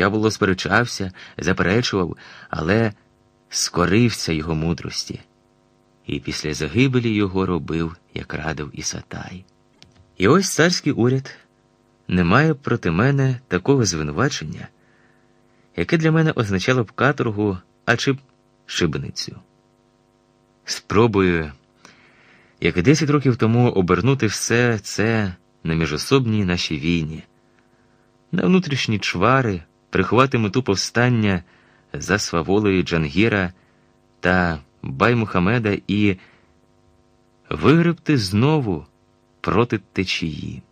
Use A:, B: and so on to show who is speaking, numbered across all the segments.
A: Я було сперечався, заперечував, але скорився його мудрості, і після загибелі його робив, як радив Ісатай. І ось царський уряд не має проти мене такого звинувачення, яке для мене означало б каторгу, а чи б шибеницю. Спробую, як і 10 років тому, обернути все це на міжособній нашій війні, на внутрішні чвари, приховати мету повстання за сваволою Джангіра та Баймухамеда і вигребти знову проти течії.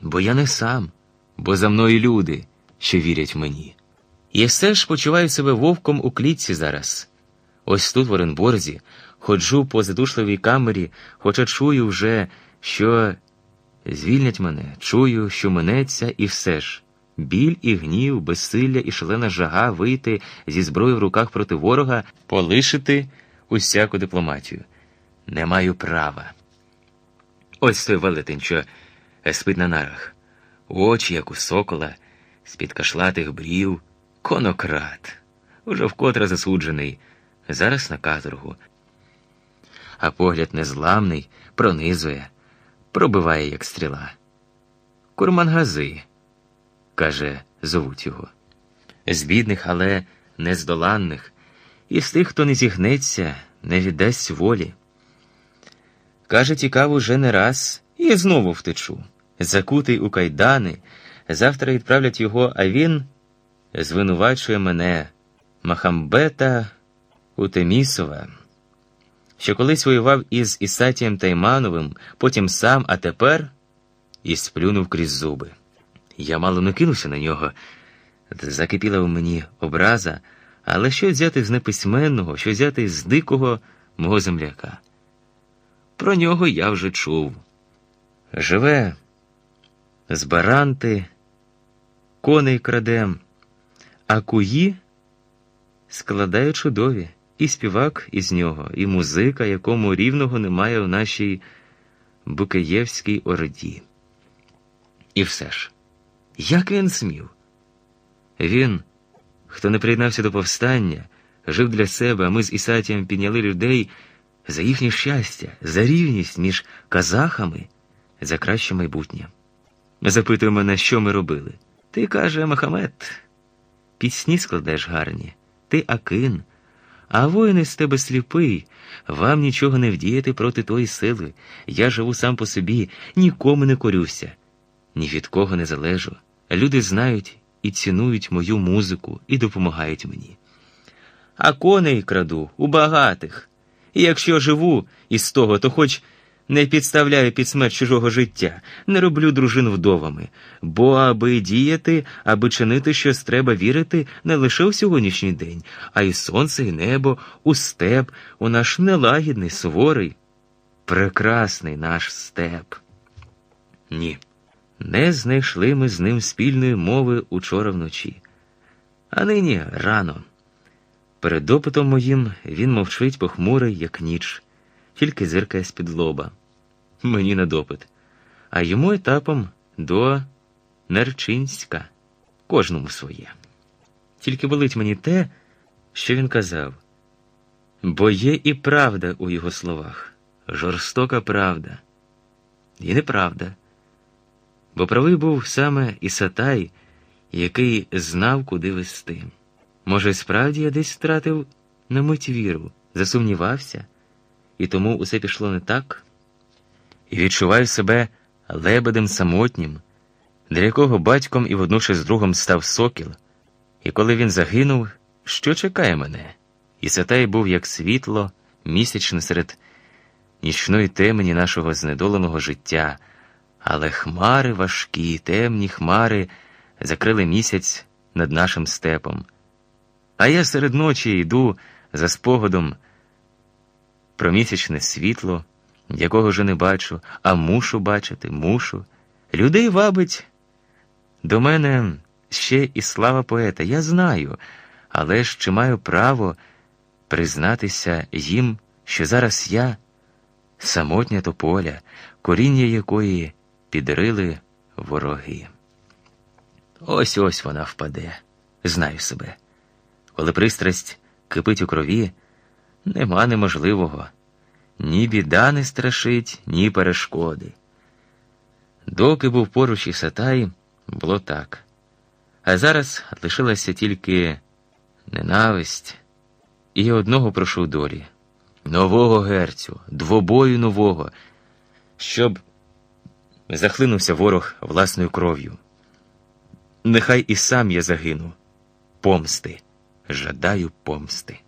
A: Бо я не сам, бо за мною люди, що вірять мені. І все ж почуваю себе вовком у клітці зараз. Ось тут, в Оренборзі, ходжу по задушливій камері, хоча чую вже, що звільнять мене, чую, що минеться, і все ж. Біль і гнів, безсилля і шалена жага вийти зі зброєю в руках проти ворога, полишити усяку дипломатію. Не маю права. Ось той велетень, що спить на нарах, очі, як у сокола, з-під кашлатих брів, конократ, уже вкотре засуджений, зараз на каторгу. А погляд незламний, пронизує, пробиває, як стріла. Курмангази, каже, зовуть його. З бідних, але нездоланних, і з тих, хто не зігнеться, не віддасть волі. Каже, тікав уже не раз і знову втечу. Закутий у кайдани, завтра відправлять його, а він звинувачує мене, Махамбета Утемісова, що колись воював із Ісатієм Таймановим, потім сам, а тепер і сплюнув крізь зуби. Я мало не кинувся на нього. Закипіла в мені образа, але що взяти з неписьменного, що взяти з дикого мого земляка. Про нього я вже чув. Живе з баранти, коней крадем, а куї складає чудові, і співак із нього, і музика, якому рівного немає в нашій Букаєвській орді. І все ж, як він смів? Він, хто не приєднався до повстання, жив для себе, а ми з Ісатієм підняли людей за їхнє щастя, за рівність між казахами, за краще майбутнє. Запитує мене, що ми робили. Ти каже, Махамед, пісні складеш гарні, ти акин, а воїн із тебе сліпий, вам нічого не вдіяти проти тої сили. Я живу сам по собі, нікому не корюся, ні від кого не залежу. Люди знають і цінують мою музику і допомагають мені. А коней краду у багатих. І якщо живу із того, то хоч не підставляю під смерть чужого життя, не роблю дружин вдовами, бо аби діяти, аби чинити щось треба вірити не лише у сьогоднішній день, а й сонце, і небо, у степ, у наш нелагідний, суворий, прекрасний наш степ. Ні, не знайшли ми з ним спільної мови учора вночі. А нині рано. Перед допитом моїм він мовчить похмурий, як ніч, тільки зиркає з-під лоба. Мені на допит, а йому етапом до Нерчинська, кожному своє. Тільки болить мені те, що він казав, бо є і правда у його словах, жорстока правда, і неправда. Бо правий був саме Ісатай, який знав, куди вести. Може, справді я десь втратив на мить віру, засумнівався, і тому усе пішло не так, і відчуваю себе лебедем самотнім, для якого батьком і водночас другом став сокіл, і коли він загинув, що чекає мене? І Сатай був як світло, місячне серед нічної темені нашого знедоленого життя, але хмари важкі, темні хмари закрили місяць над нашим степом. А я серед ночі йду за спогадом про місячне світло, якого вже не бачу, а мушу бачити, мушу. Людей вабить до мене ще і слава поета. Я знаю, але ж чи маю право признатися їм, що зараз я самотня тополя, коріння якої підрили вороги. Ось ось вона впаде. Знаю себе. Коли пристрасть кипить у крові, нема неможливого. Ні біда не страшить, ні перешкоди. Доки був поруч із Сатай, було так. А зараз лишилася тільки ненависть. І одного прошу долі, нового герцю, двобою нового, щоб захлинувся ворог власною кров'ю. Нехай і сам я загину. Помсти, жадаю помсти.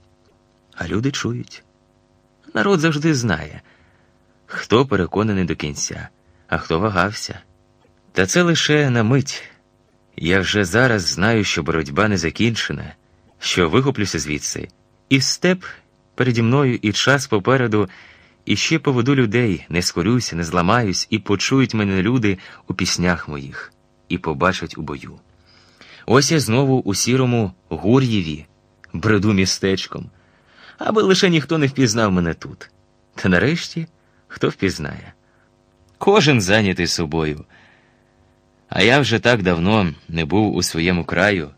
A: А люди чують. Народ завжди знає, хто переконаний до кінця, а хто вагався. Та це лише на мить. Я вже зараз знаю, що боротьба не закінчена, що вихоплюся звідси, і степ переді мною, і час попереду, і ще поведу людей, не скорюся, не зламаюсь, і почують мене люди у піснях моїх, і побачать у бою. Ось я знову у сірому Гур'єві, бреду містечком, аби лише ніхто не впізнав мене тут. Та нарешті хто впізнає? Кожен зайнятий собою. А я вже так давно не був у своєму краю.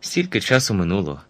A: Стільки часу минуло.